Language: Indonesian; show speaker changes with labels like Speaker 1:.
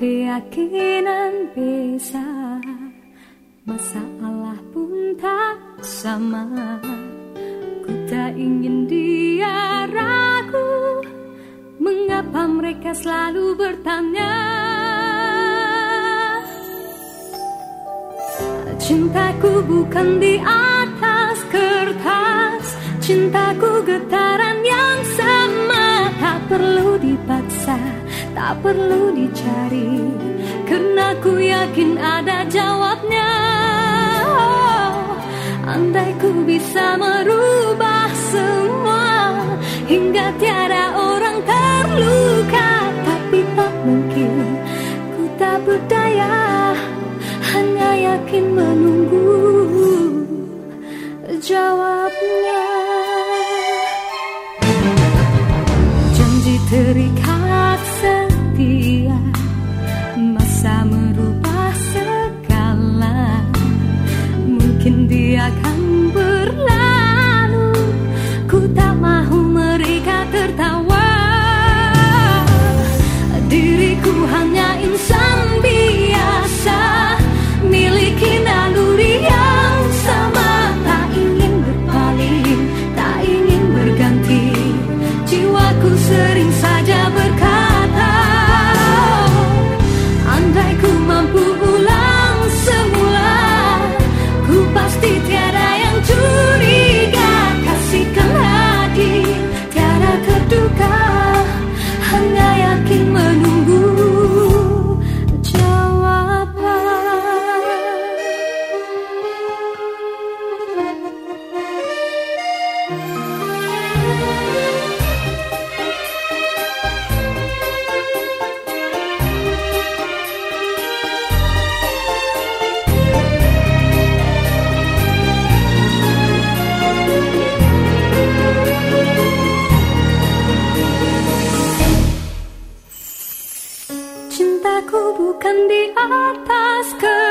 Speaker 1: keyakinan bisa. Masalah pun tak sama. Ku tak ingin dia ragu. Mengapa mereka selalu bertanya? Cintaku bukan di atas kertas. Cintaku getaran yang sama. Tak perlu dipaksa, tak perlu dicari. Karena ku yakin ada jawabnya. Oh, Andai ku bisa merubah semua Hingga tiada orang terluka. Tapi tak mungkin, ku tak berdaya hanya yakin menunggu jawabnya ku tak Kan di atas ke